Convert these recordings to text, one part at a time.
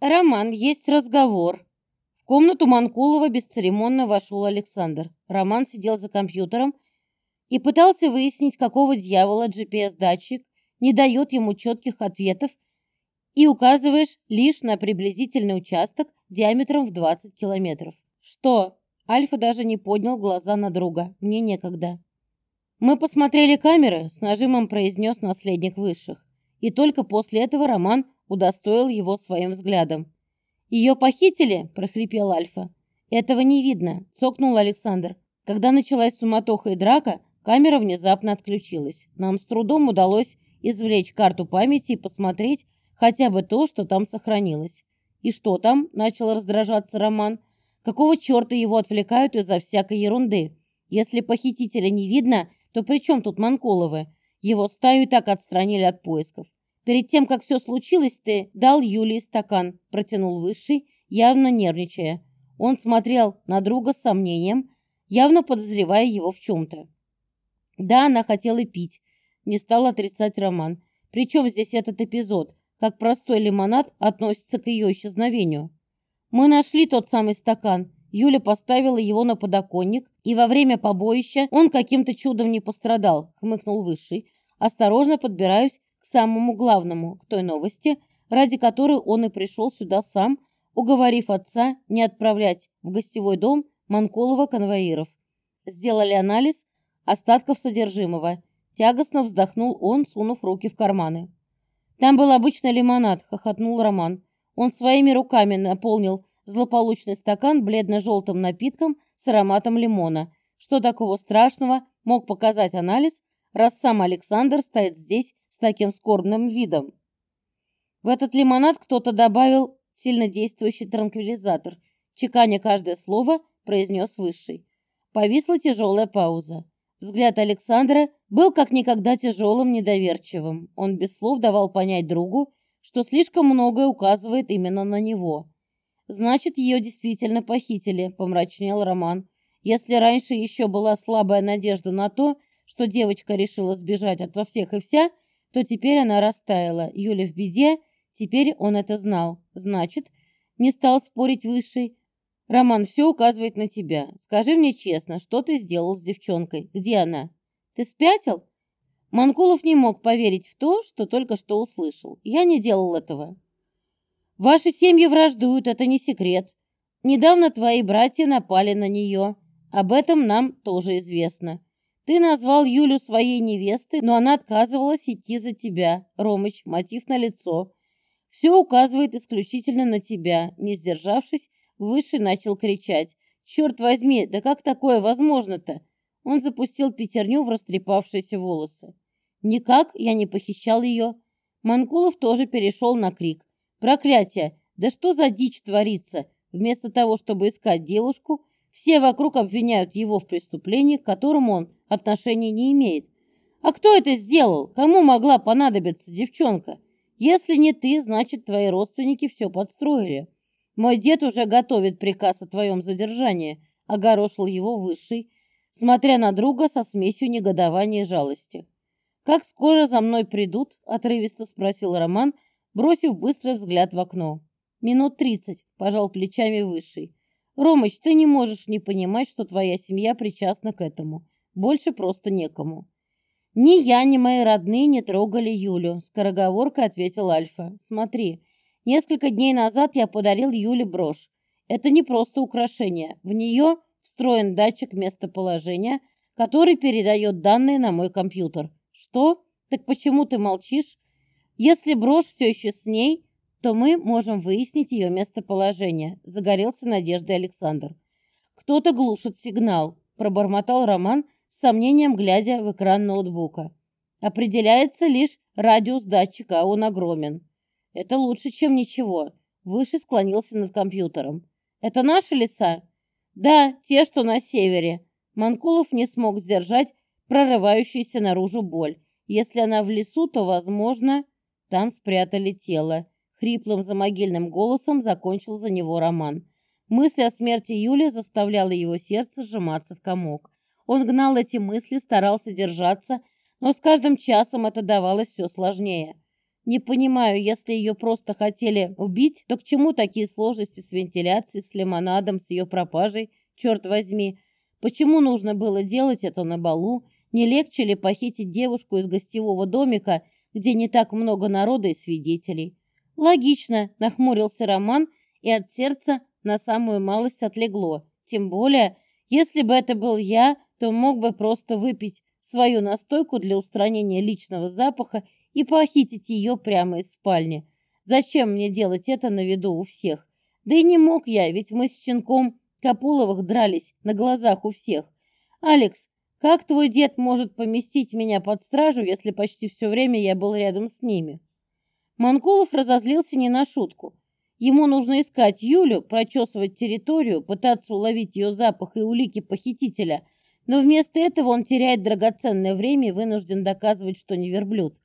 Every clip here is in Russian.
Роман, есть разговор. В комнату Манкулова бесцеремонно вошел Александр. Роман сидел за компьютером и пытался выяснить, какого дьявола GPS-датчик не дает ему четких ответов и указываешь лишь на приблизительный участок диаметром в 20 километров. Что? Альфа даже не поднял глаза на друга. Мне некогда. Мы посмотрели камеры, с нажимом произнес наследник высших. И только после этого Роман удостоил его своим взглядом. «Ее похитили?» – прохрипел Альфа. «Этого не видно», – цокнул Александр. Когда началась суматоха и драка, камера внезапно отключилась. Нам с трудом удалось извлечь карту памяти и посмотреть хотя бы то, что там сохранилось. «И что там?» – начал раздражаться Роман. «Какого черта его отвлекают из-за всякой ерунды? Если похитителя не видно, то при чем тут Манкуловы? Его стаю и так отстранили от поисков. Перед тем, как все случилось, ты дал Юлии стакан», – протянул Высший, явно нервничая. Он смотрел на друга с сомнением, явно подозревая его в чем-то. Да, она хотела пить, не стал отрицать Роман. Причем здесь этот эпизод? Как простой лимонад относится к ее исчезновению? Мы нашли тот самый стакан. Юля поставила его на подоконник, и во время побоища он каким-то чудом не пострадал, хмыкнул Высший. Осторожно подбираюсь самому главному, к той новости, ради которой он и пришел сюда сам, уговорив отца не отправлять в гостевой дом Манколова конвоиров. Сделали анализ остатков содержимого. Тягостно вздохнул он, сунув руки в карманы. «Там был обычный лимонад», — хохотнул Роман. Он своими руками наполнил злополучный стакан бледно-желтым напитком с ароматом лимона. Что такого страшного мог показать анализ, раз сам Александр стоит здесь с таким скорбным видом? В этот лимонад кто-то добавил сильнодействующий транквилизатор. Чеканя каждое слово, произнес Высший. Повисла тяжелая пауза. Взгляд Александра был как никогда тяжелым, недоверчивым. Он без слов давал понять другу, что слишком многое указывает именно на него. «Значит, ее действительно похитили», — помрачнел Роман. «Если раньше еще была слабая надежда на то, что девочка решила сбежать от во всех и вся, то теперь она растаяла. Юля в беде, теперь он это знал. Значит, не стал спорить Высший. Роман, все указывает на тебя. Скажи мне честно, что ты сделал с девчонкой? Где она? Ты спятил? Манкулов не мог поверить в то, что только что услышал. Я не делал этого. Ваши семьи враждуют, это не секрет. Недавно твои братья напали на нее. Об этом нам тоже известно. Ты назвал Юлю своей невестой, но она отказывалась идти за тебя. Ромыч, мотив на лицо. Все указывает исключительно на тебя. Не сдержавшись, Высший начал кричать. «Черт возьми, да как такое возможно-то?» Он запустил пятерню в растрепавшиеся волосы. «Никак я не похищал ее». Манкулов тоже перешел на крик. Проклятие! Да что за дичь творится? Вместо того, чтобы искать девушку, все вокруг обвиняют его в преступлении, к которому он отношения не имеет. А кто это сделал? Кому могла понадобиться девчонка? Если не ты, значит, твои родственники все подстроили. Мой дед уже готовит приказ о твоем задержании, огорошил его высший, смотря на друга со смесью негодования и жалости. «Как скоро за мной придут?» – отрывисто спросил Роман – бросив быстрый взгляд в окно. «Минут тридцать», – пожал плечами Высший. «Ромыч, ты не можешь не понимать, что твоя семья причастна к этому. Больше просто некому». «Ни я, ни мои родные не трогали Юлю», – скороговоркой ответил Альфа. «Смотри, несколько дней назад я подарил Юле брошь. Это не просто украшение. В нее встроен датчик местоположения, который передает данные на мой компьютер. Что? Так почему ты молчишь? Если брошь все еще с ней, то мы можем выяснить ее местоположение», – загорелся надеждой Александр. «Кто-то глушит сигнал», – пробормотал Роман с сомнением, глядя в экран ноутбука. «Определяется лишь радиус датчика, а он огромен». «Это лучше, чем ничего», – Выше склонился над компьютером. «Это наши леса?» «Да, те, что на севере». Манкулов не смог сдержать прорывающуюся наружу боль. Если она в лесу, то, возможно... Там спрятали тело. Хриплым замогильным голосом закончил за него Роман. Мысль о смерти Юли заставляла его сердце сжиматься в комок. Он гнал эти мысли, старался держаться, но с каждым часом это давалось все сложнее. Не понимаю, если ее просто хотели убить, то к чему такие сложности с вентиляцией, с лимонадом, с ее пропажей, черт возьми? Почему нужно было делать это на балу? Не легче ли похитить девушку из гостевого домика, где не так много народа и свидетелей? Логично, нахмурился Роман, и от сердца на самую малость отлегло. Тем более, если бы это был я, то мог бы просто выпить свою настойку для устранения личного запаха и похитить ее прямо из спальни. Зачем мне делать это на виду у всех? Да и не мог я, ведь мы с щенком Капуловых дрались на глазах у всех. «Алекс, как твой дед может поместить меня под стражу, если почти все время я был рядом с ними?» Манкулов разозлился не на шутку. Ему нужно искать Юлю, прочесывать территорию, пытаться уловить ее запах и улики похитителя, но вместо этого он теряет драгоценное время и вынужден доказывать, что не верблюд.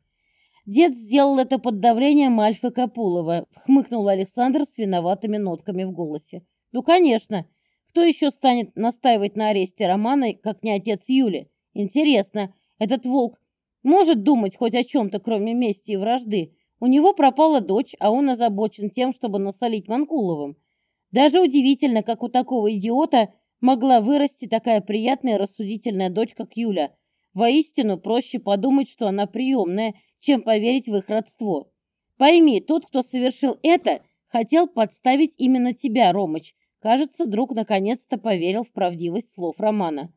Дед сделал это под давлением Альфы Капулова, хмыкнул Александр с виноватыми нотками в голосе. Ну, конечно. Кто еще станет настаивать на аресте Романа, как не отец Юли? Интересно, этот волк может думать хоть о чем-то, кроме мести и вражды? У него пропала дочь, а он озабочен тем, чтобы насолить Манкуловым. Даже удивительно, как у такого идиота могла вырасти такая приятная рассудительная дочь, как Юля. Воистину, проще подумать, что она приемная, чем поверить в их родство. Пойми, тот, кто совершил это, хотел подставить именно тебя, Ромыч. Кажется, друг наконец-то поверил в правдивость слов Романа.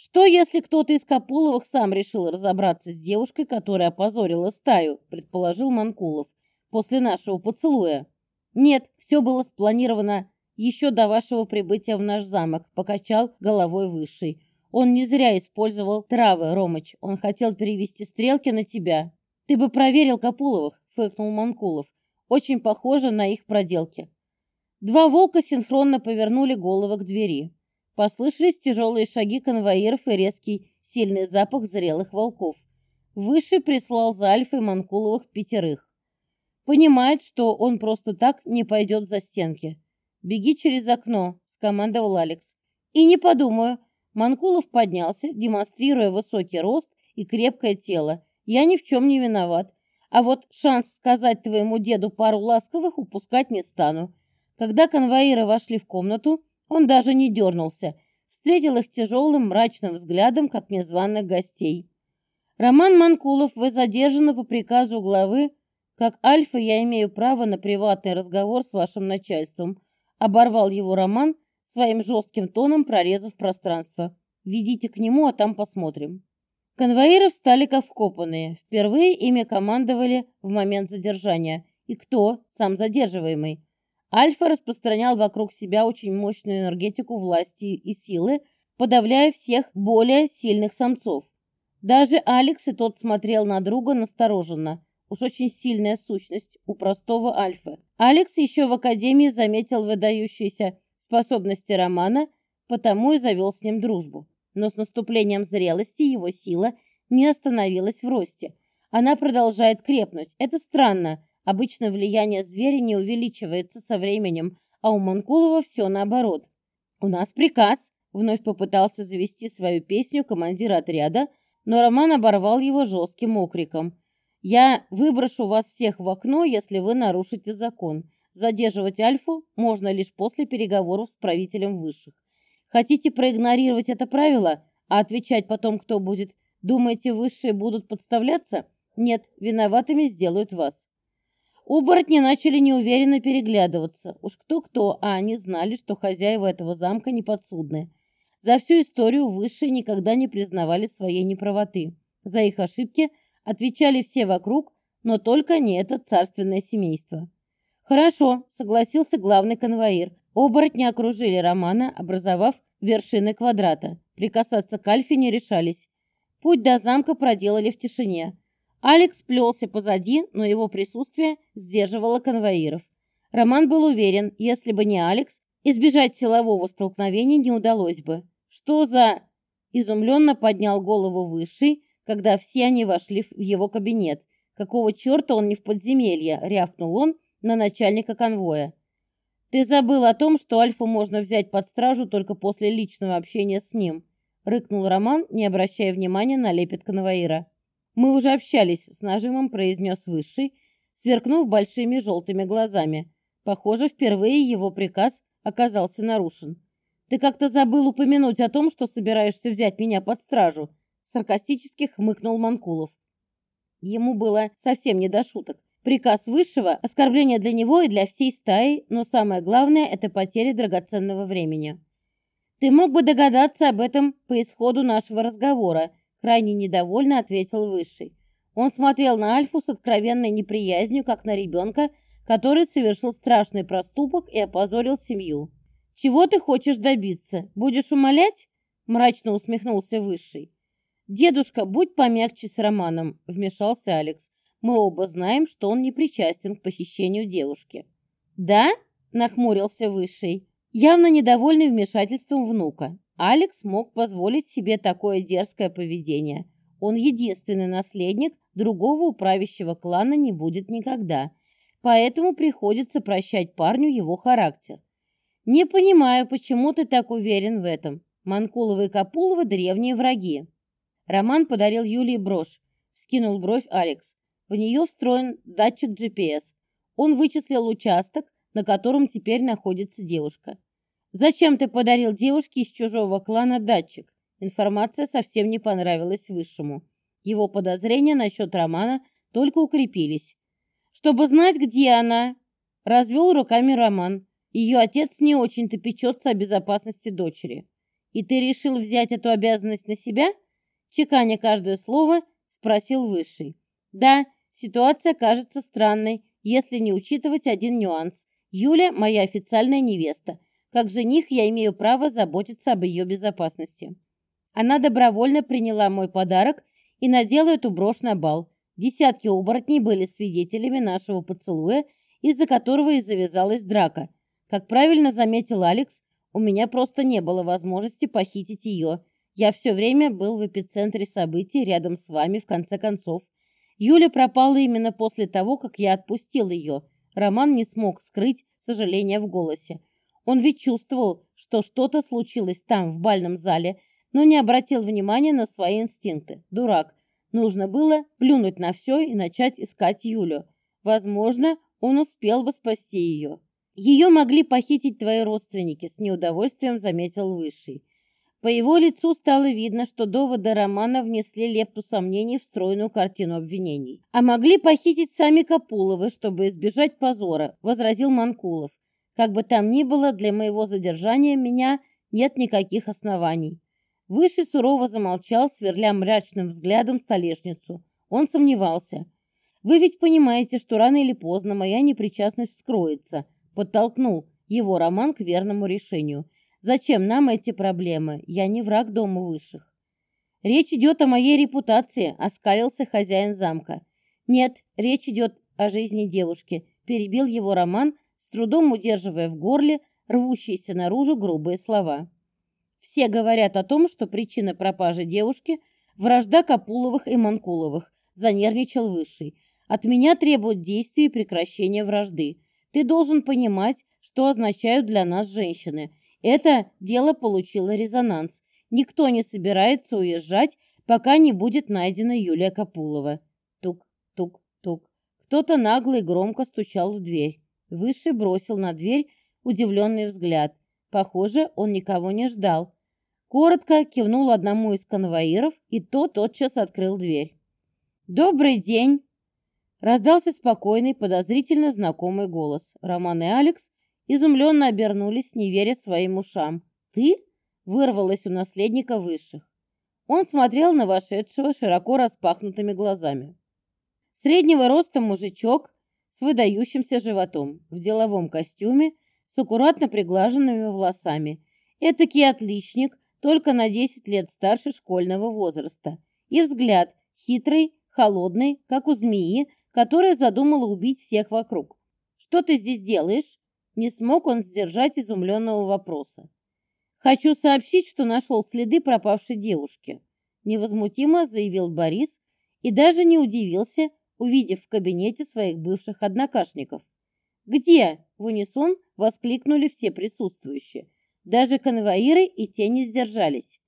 Что, если кто-то из Капуловых сам решил разобраться с девушкой, которая опозорила стаю, предположил Манкулов, после нашего поцелуя? Нет, все было спланировано еще до вашего прибытия в наш замок, покачал головой Высший. Он не зря использовал травы, Ромыч. Он хотел перевести стрелки на тебя. «Ты бы проверил Капуловых», — фыркнул Манкулов. «Очень похоже на их проделки». Два волка синхронно повернули головы к двери. Послышались тяжелые шаги конвоиров и резкий, сильный запах зрелых волков. Высший прислал за Альфой Манкуловых пятерых. Понимает, что он просто так не пойдет за стенки. «Беги через окно», — скомандовал Алекс. «И не подумаю». Манкулов поднялся, демонстрируя высокий рост и крепкое тело, я ни в чем не виноват. А вот шанс сказать твоему деду пару ласковых упускать не стану. Когда конвоиры вошли в комнату, он даже не дернулся. Встретил их тяжелым, мрачным взглядом, как незваных гостей. «Роман Манкулов, вы задержаны по приказу главы. Как Альфа я имею право на приватный разговор с вашим начальством», оборвал его Роман, своим жестким тоном прорезав пространство. «Ведите к нему, а там посмотрим». Конвоиры встали как вкопанные. Впервые ими командовали в момент задержания. И кто? Сам задерживаемый. Альфа распространял вокруг себя очень мощную энергетику власти и силы, подавляя всех более сильных самцов. Даже Алекс и тот смотрел на друга настороженно. Уж очень сильная сущность у простого Альфа. Алекс еще в академии заметил выдающиеся способности Романа, потому и завел с ним дружбу но с наступлением зрелости его сила не остановилась в росте. Она продолжает крепнуть. Это странно. Обычно влияние зверя не увеличивается со временем, а у Манкулова все наоборот. «У нас приказ», — вновь попытался завести свою песню командир отряда, но Роман оборвал его жестким окриком. «Я выброшу вас всех в окно, если вы нарушите закон. Задерживать Альфу можно лишь после переговоров с правителем высших. Хотите проигнорировать это правило, а отвечать потом кто будет? Думаете, высшие будут подставляться? Нет, виноватыми сделают вас. Оборотни начали неуверенно переглядываться. Уж кто-кто, а они знали, что хозяева этого замка не подсудны. За всю историю высшие никогда не признавали своей неправоты. За их ошибки отвечали все вокруг, но только не это царственное семейство. «Хорошо», — согласился главный конвоир. Оборотни окружили Романа, образовав вершины квадрата. Прикасаться к Альфе не решались. Путь до замка проделали в тишине. Алекс плелся позади, но его присутствие сдерживало конвоиров. Роман был уверен, если бы не Алекс, избежать силового столкновения не удалось бы. «Что за...» Изумленно поднял голову Высший, когда все они вошли в его кабинет. «Какого черта он не в подземелье?» — рявкнул он на начальника конвоя. «Ты забыл о том, что Альфу можно взять под стражу только после личного общения с ним», — рыкнул Роман, не обращая внимания на лепет конвоира. «Мы уже общались», — с нажимом произнес Высший, сверкнув большими желтыми глазами. Похоже, впервые его приказ оказался нарушен. «Ты как-то забыл упомянуть о том, что собираешься взять меня под стражу», саркастически хмыкнул Манкулов. Ему было совсем не до шуток. Приказ высшего – оскорбление для него и для всей стаи, но самое главное – это потеря драгоценного времени. «Ты мог бы догадаться об этом по исходу нашего разговора», – крайне недовольно ответил Высший. Он смотрел на Альфу с откровенной неприязнью, как на ребенка, который совершил страшный проступок и опозорил семью. «Чего ты хочешь добиться? Будешь умолять?» – мрачно усмехнулся Высший. «Дедушка, будь помягче с Романом», – вмешался Алекс. «Мы оба знаем, что он не причастен к похищению девушки». «Да?» – нахмурился Высший, явно недовольный вмешательством внука. Алекс мог позволить себе такое дерзкое поведение. Он единственный наследник, другого у правящего клана не будет никогда. Поэтому приходится прощать парню его характер. «Не понимаю, почему ты так уверен в этом. Манкуловы и Капуловы – древние враги. Роман подарил Юлии брошь. Скинул бровь Алекс. В нее встроен датчик GPS. Он вычислил участок, на котором теперь находится девушка. «Зачем ты подарил девушке из чужого клана датчик?» Информация совсем не понравилась Высшему. Его подозрения насчет Романа только укрепились. «Чтобы знать, где она!» Развел руками Роман. Ее отец не очень-то печется о безопасности дочери. «И ты решил взять эту обязанность на себя?» чеканя каждое слово, спросил Высший. «Да, ситуация кажется странной, если не учитывать один нюанс. Юля – моя официальная невеста. Как жених я имею право заботиться об ее безопасности. Она добровольно приняла мой подарок и надела эту брошь на бал. Десятки оборотней были свидетелями нашего поцелуя, из-за которого и завязалась драка. Как правильно заметил Алекс, у меня просто не было возможности похитить ее – я все время был в эпицентре событий рядом с вами, в конце концов. Юля пропала именно после того, как я отпустил ее. Роман не смог скрыть сожаления в голосе. Он ведь чувствовал, что что-то случилось там, в бальном зале, но не обратил внимания на свои инстинкты. Дурак. Нужно было плюнуть на все и начать искать Юлю. Возможно, он успел бы спасти ее. Ее могли похитить твои родственники, с неудовольствием заметил Высший. По его лицу стало видно, что доводы Романа внесли лепту сомнений в стройную картину обвинений. «А могли похитить сами Капуловы, чтобы избежать позора», – возразил Манкулов. «Как бы там ни было, для моего задержания меня нет никаких оснований». Выше сурово замолчал, сверля мрачным взглядом столешницу. Он сомневался. «Вы ведь понимаете, что рано или поздно моя непричастность вскроется», – подтолкнул его Роман к верному решению – Зачем нам эти проблемы? Я не враг дома высших. Речь идет о моей репутации, оскалился хозяин замка. Нет, речь идет о жизни девушки, перебил его Роман, с трудом удерживая в горле рвущиеся наружу грубые слова. Все говорят о том, что причина пропажи девушки – вражда Капуловых и Манкуловых, занервничал Высший. От меня требуют действий и прекращения вражды. Ты должен понимать, что означают для нас женщины. Это дело получило резонанс. Никто не собирается уезжать, пока не будет найдена Юлия Капулова. Тук-тук-тук. Кто-то нагло и громко стучал в дверь. Высший бросил на дверь удивленный взгляд. Похоже, он никого не ждал. Коротко кивнул одному из конвоиров, и тот тотчас открыл дверь. «Добрый день!» Раздался спокойный, подозрительно знакомый голос. Роман и Алекс изумленно обернулись, не веря своим ушам. «Ты?» — вырвалось у наследника высших. Он смотрел на вошедшего широко распахнутыми глазами. Среднего роста мужичок с выдающимся животом, в деловом костюме, с аккуратно приглаженными волосами. Этакий отличник, только на 10 лет старше школьного возраста. И взгляд хитрый, холодный, как у змеи, которая задумала убить всех вокруг. «Что ты здесь делаешь?» Не смог он сдержать изумленного вопроса. «Хочу сообщить, что нашел следы пропавшей девушки», невозмутимо заявил Борис и даже не удивился, увидев в кабинете своих бывших однокашников. «Где?» – в унисон воскликнули все присутствующие. Даже конвоиры и те не сдержались.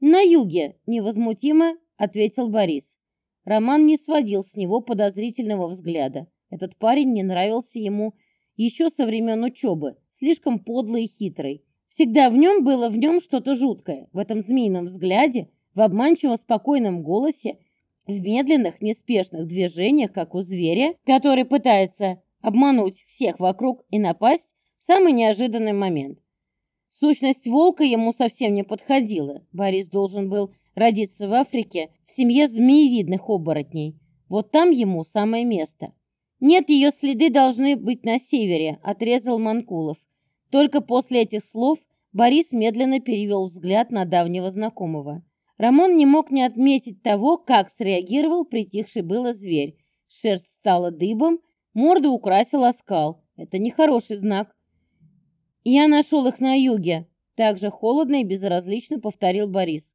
«На юге!» – невозмутимо ответил Борис. Роман не сводил с него подозрительного взгляда. Этот парень не нравился ему еще со времен учебы, слишком подлый и хитрый. Всегда в нем было в нем что-то жуткое, в этом змеином взгляде, в обманчиво спокойном голосе, в медленных, неспешных движениях, как у зверя, который пытается обмануть всех вокруг и напасть в самый неожиданный момент. Сущность волка ему совсем не подходила. Борис должен был родиться в Африке в семье змеевидных оборотней. Вот там ему самое место. «Нет, ее следы должны быть на севере», — отрезал Манкулов. Только после этих слов Борис медленно перевел взгляд на давнего знакомого. Рамон не мог не отметить того, как среагировал притихший было зверь. Шерсть стала дыбом, морду украсил оскал. Это нехороший знак. «Я нашел их на юге», — также холодно и безразлично повторил Борис.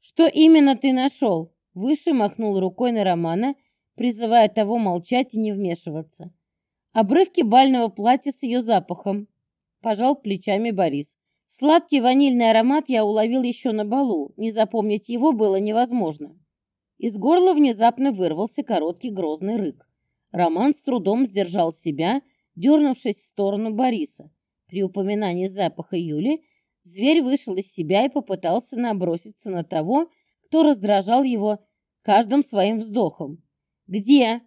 «Что именно ты нашел?» Выше махнул рукой на Романа, призывая того молчать и не вмешиваться. Обрывки бального платья с ее запахом. Пожал плечами Борис. Сладкий ванильный аромат я уловил еще на балу. Не запомнить его было невозможно. Из горла внезапно вырвался короткий грозный рык. Роман с трудом сдержал себя, дернувшись в сторону Бориса. При упоминании запаха Юли зверь вышел из себя и попытался наброситься на того, кто раздражал его каждым своим вздохом. «Где?»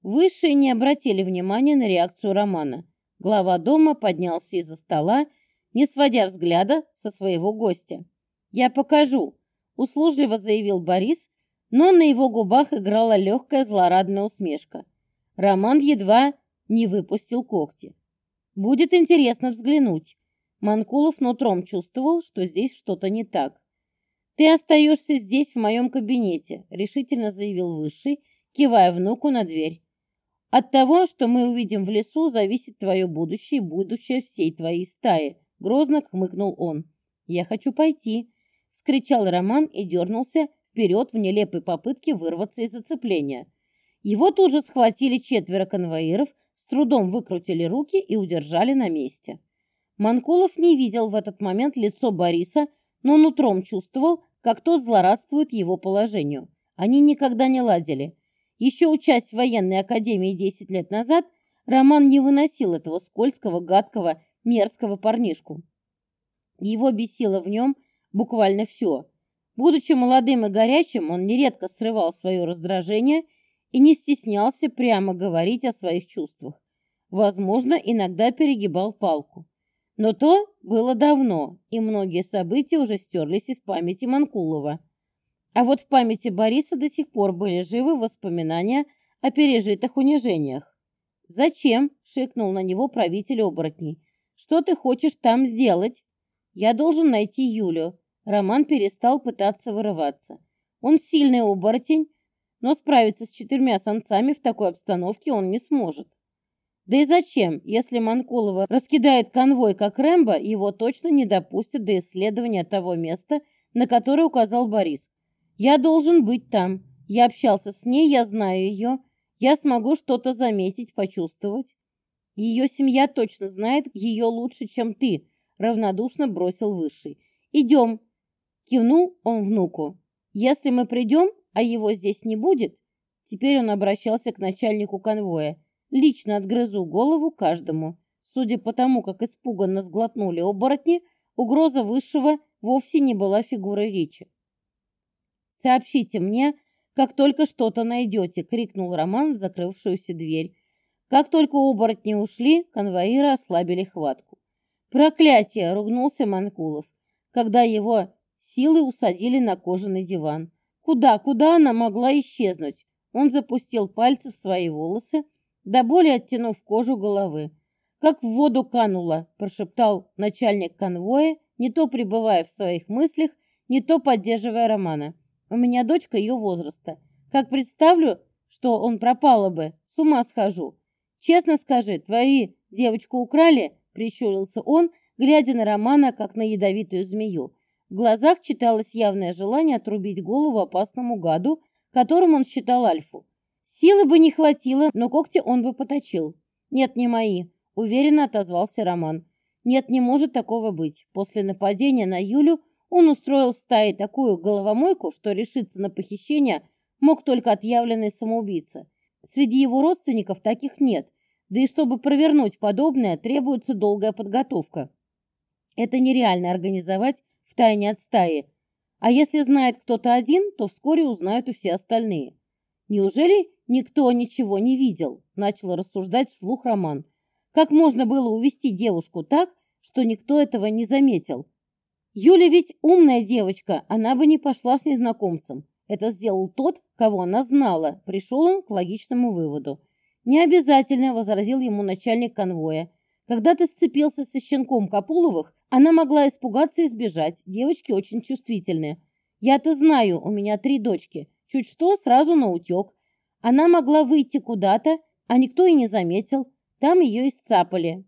Высшие не обратили внимания на реакцию Романа. Глава дома поднялся из-за стола, не сводя взгляда со своего гостя. «Я покажу», — услужливо заявил Борис, но на его губах играла легкая злорадная усмешка. Роман едва не выпустил когти. Будет интересно взглянуть. Манкулов нутром чувствовал, что здесь что-то не так. «Ты остаешься здесь, в моем кабинете», — решительно заявил Высший, кивая внуку на дверь. «От того, что мы увидим в лесу, зависит твое будущее и будущее всей твоей стаи», — грозно хмыкнул он. «Я хочу пойти», — вскричал Роман и дернулся вперед в нелепой попытке вырваться из зацепления. Его тут же схватили четверо конвоиров, с трудом выкрутили руки и удержали на месте. Манкулов не видел в этот момент лицо Бориса, но нутром чувствовал, как тот злорадствует его положению. Они никогда не ладили. Еще учась в военной академии 10 лет назад, Роман не выносил этого скользкого, гадкого, мерзкого парнишку. Его бесило в нем буквально все. Будучи молодым и горячим, он нередко срывал свое раздражение – и не стеснялся прямо говорить о своих чувствах. Возможно, иногда перегибал палку. Но то было давно, и многие события уже стерлись из памяти Манкулова. А вот в памяти Бориса до сих пор были живы воспоминания о пережитых унижениях. «Зачем?» – шикнул на него правитель оборотней. «Что ты хочешь там сделать?» «Я должен найти Юлю». Роман перестал пытаться вырываться. Он сильный оборотень, но справиться с четырьмя самцами в такой обстановке он не сможет. Да и зачем, если Манкулова раскидает конвой, как Рэмбо, его точно не допустят до исследования того места, на которое указал Борис. Я должен быть там. Я общался с ней, я знаю ее. Я смогу что-то заметить, почувствовать. Ее семья точно знает ее лучше, чем ты, равнодушно бросил Высший. Идем. Кивнул он внуку. Если мы придем, а его здесь не будет, теперь он обращался к начальнику конвоя. Лично отгрызу голову каждому. Судя по тому, как испуганно сглотнули оборотни, угроза высшего вовсе не была фигурой речи. «Сообщите мне, как только что-то найдете!» — крикнул Роман в закрывшуюся дверь. Как только оборотни ушли, конвоиры ослабили хватку. «Проклятие!» — ругнулся Манкулов, когда его силы усадили на кожаный диван. Куда, куда она могла исчезнуть? Он запустил пальцы в свои волосы, до боли оттянув кожу головы. «Как в воду канула», – прошептал начальник конвоя, не то пребывая в своих мыслях, не то поддерживая Романа. «У меня дочка ее возраста. Как представлю, что он пропала бы, с ума схожу. Честно скажи, твои девочку украли?» – прищурился он, глядя на Романа, как на ядовитую змею. В глазах читалось явное желание отрубить голову опасному гаду, которым он считал Альфу. Силы бы не хватило, но когти он бы поточил. «Нет, не мои», — уверенно отозвался Роман. «Нет, не может такого быть. После нападения на Юлю он устроил в стае такую головомойку, что решиться на похищение мог только отъявленный самоубийца. среди его родственников таких нет, да и чтобы провернуть подобное, требуется долгая подготовка. Это нереально организовать в тайне от стаи. А если знает кто-то один, то вскоре узнают и все остальные. Неужели никто ничего не видел? Начал рассуждать вслух Роман. Как можно было увести девушку так, что никто этого не заметил? Юля ведь умная девочка, она бы не пошла с незнакомцем. Это сделал тот, кого она знала. Пришел он к логичному выводу. «Не обязательно», — возразил ему начальник конвоя. «Когда ты сцепился со щенком Капуловых, она могла испугаться и сбежать. Девочки очень чувствительные. Я-то знаю, у меня три дочки. Чуть что, сразу на утек. Она могла выйти куда-то, а никто и не заметил. Там ее и сцапали.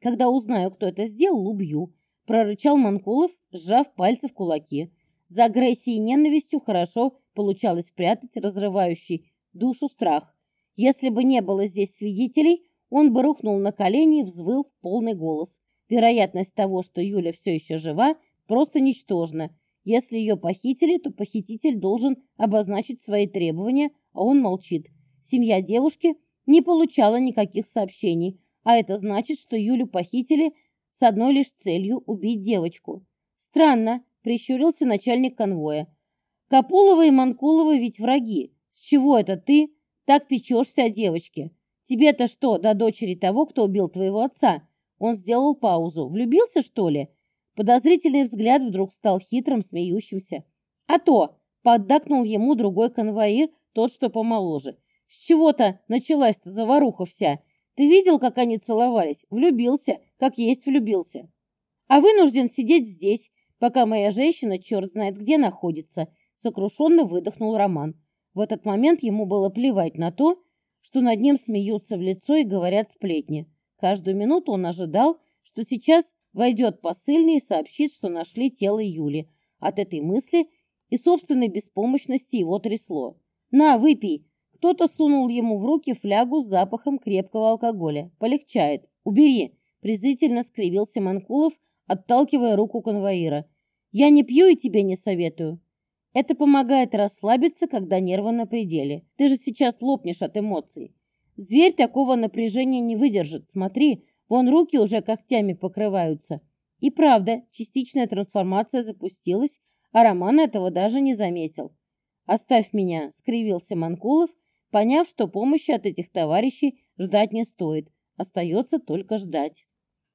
Когда узнаю, кто это сделал, убью», — прорычал Манкулов, сжав пальцы в кулаки. За агрессией и ненавистью хорошо получалось прятать разрывающий душу страх. Если бы не было здесь свидетелей, он бы рухнул на колени и взвыл в полный голос. Вероятность того, что Юля все еще жива, просто ничтожна. Если ее похитили, то похититель должен обозначить свои требования, а он молчит. Семья девушки не получала никаких сообщений, а это значит, что Юлю похитили с одной лишь целью – убить девочку. Странно, прищурился начальник конвоя. Капулова и Манкулова ведь враги. С чего это ты так печешься о девочке? Тебе-то что, до дочери того, кто убил твоего отца? Он сделал паузу. Влюбился, что ли? Подозрительный взгляд вдруг стал хитрым, смеющимся. А то, поддакнул ему другой конвоир, тот, что помоложе. С чего-то началась-то заваруха вся. Ты видел, как они целовались? Влюбился, как есть влюбился. А вынужден сидеть здесь, пока моя женщина черт знает где находится, сокрушенно выдохнул Роман. В этот момент ему было плевать на то, что над ним смеются в лицо и говорят сплетни. Каждую минуту он ожидал, что сейчас войдет посыльный и сообщит, что нашли тело Юли. От этой мысли и собственной беспомощности его трясло. «На, выпей!» Кто-то сунул ему в руки флягу с запахом крепкого алкоголя. «Полегчает. Убери!» Презрительно скривился Манкулов, отталкивая руку конвоира. «Я не пью и тебе не советую. Это помогает расслабиться, когда нервы на пределе. Ты же сейчас лопнешь от эмоций. Зверь такого напряжения не выдержит. Смотри, вон руки уже когтями покрываются. И правда, частичная трансформация запустилась, а Роман этого даже не заметил. «Оставь меня», — скривился Манкулов, поняв, что помощи от этих товарищей ждать не стоит. Остается только ждать.